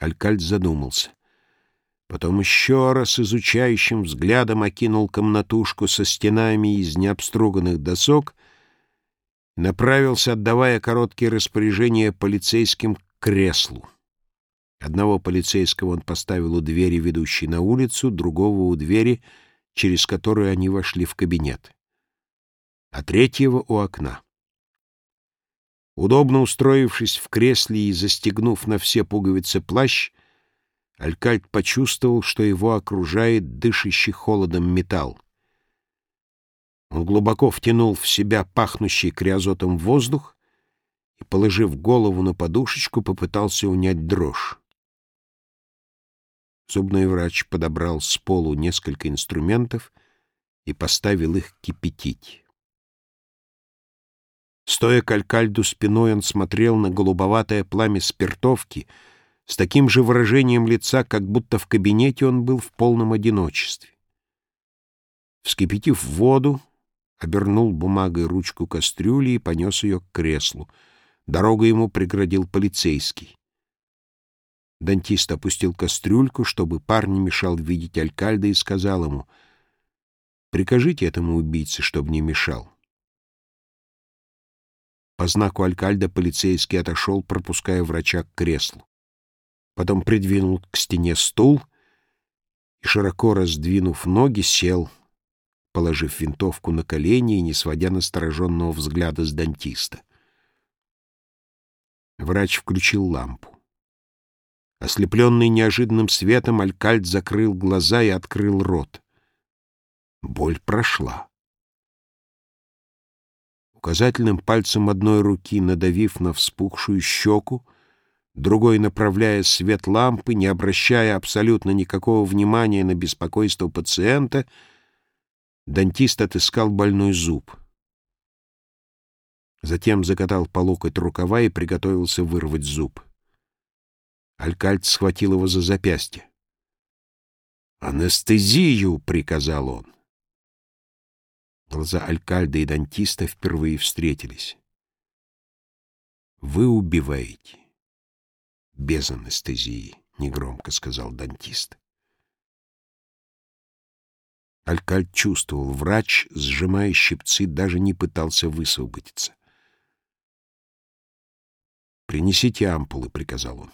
Алькальд задумался. Потом еще раз изучающим взглядом окинул комнатушку со стенами из необструганных досок направился, отдавая короткие распоряжения полицейским к креслу. Одного полицейского он поставил у двери, ведущей на улицу, другого у двери, через которую они вошли в кабинет, а третьего у окна. Удобно устроившись в кресле и застегнув на все пуговицы плащ, Алькальд почувствовал, что его окружает дышащий холодом металл. Он глубоко втянул в себя пахнущий криозотом воздух и, положив голову на подушечку, попытался унять дрожь. Зубной врач подобрал с полу несколько инструментов и поставил их кипятить. Стоя к алькальду спиной, он смотрел на голубоватое пламя спиртовки с таким же выражением лица, как будто в кабинете он был в полном одиночестве. Вскипятив воду, обернул бумагой ручку кастрюли и понес ее к креслу. Дорогу ему преградил полицейский. Дантист опустил кастрюльку, чтобы пар не мешал видеть Алькальда, и сказал ему, «Прикажите этому убийце, чтобы не мешал». По знаку Алькальда полицейский отошел, пропуская врача к креслу. Потом придвинул к стене стул и, широко раздвинув ноги, сел, положив винтовку на колени и не сводя настороженного взгляда с дантиста. Врач включил лампу. Ослепленный неожиданным светом, Алькальд закрыл глаза и открыл рот. Боль прошла. Указательным пальцем одной руки, надавив на вспухшую щеку, другой направляя свет лампы, не обращая абсолютно никакого внимания на беспокойство пациента, дантист отыскал больной зуб. Затем закатал по локоть рукава и приготовился вырвать зуб. Алькальд схватил его за запястье. «Анестезию!» — приказал он. Глаза Алькальда и Дантиста впервые встретились. «Вы убиваете». «Без анестезии», — негромко сказал Дантист. Алькальд чувствовал, врач, сжимая щипцы, даже не пытался высвободиться. «Принесите ампулы», — приказал он.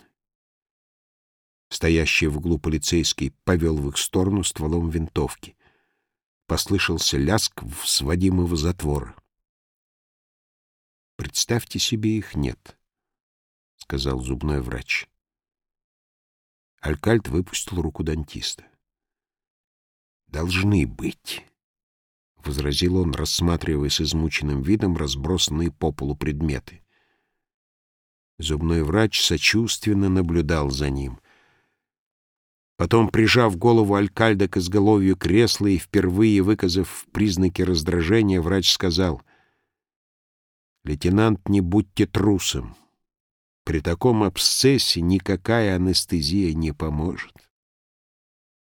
Стоящий в углу полицейский повел в их сторону стволом винтовки. Послышался ляск сводимого затвора. «Представьте себе, их нет», — сказал зубной врач. Алькальт выпустил руку дантиста. «Должны быть», — возразил он, рассматривая с измученным видом разбросанные по полу предметы. Зубной врач сочувственно наблюдал за ним. Потом, прижав голову Алькальда к изголовью кресла и впервые выказав признаки раздражения, врач сказал, «Лейтенант, не будьте трусом. При таком абсцессе никакая анестезия не поможет».